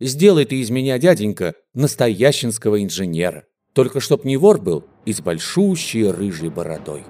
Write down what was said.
Сделай ты из меня, дяденька, настоященского инженера. Только чтоб не вор был и с большущей рыжей бородой.